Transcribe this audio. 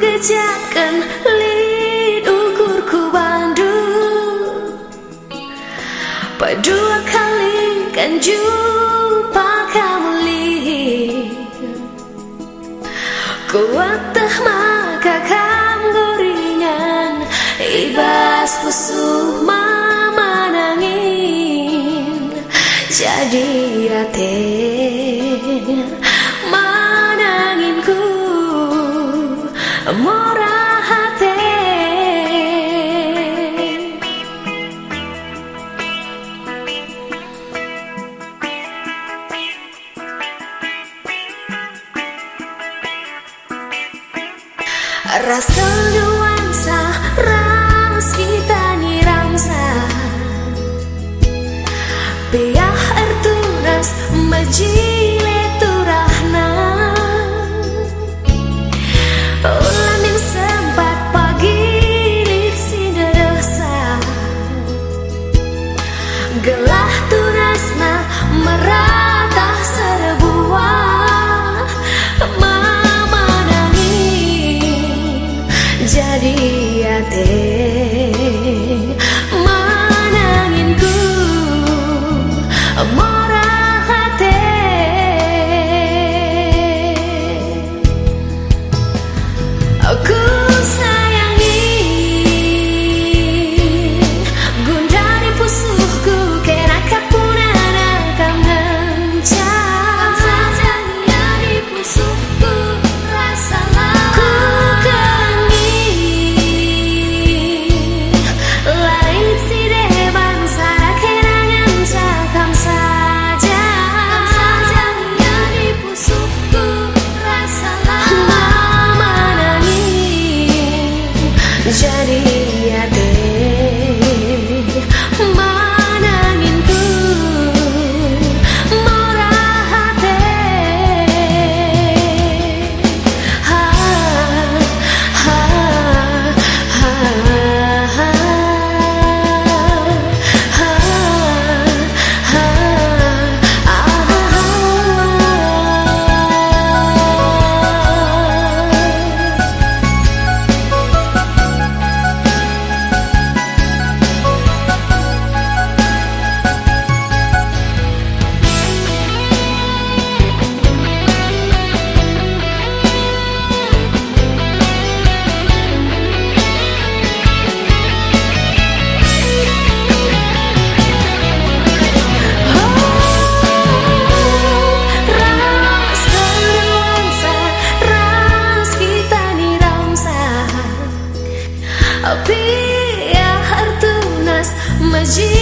pijakan lid ukurku bandu. Kali kan jumpa kamu lid Kuatah maka kamu goringan Ibas pusuh mama nangin Jadi Rasa nuansa ras kita nirangsa. Biah ertunas majile turahna Ulam yang sempat pagi sinedesa Gelah tunasna meratah Опія гарту нас межі.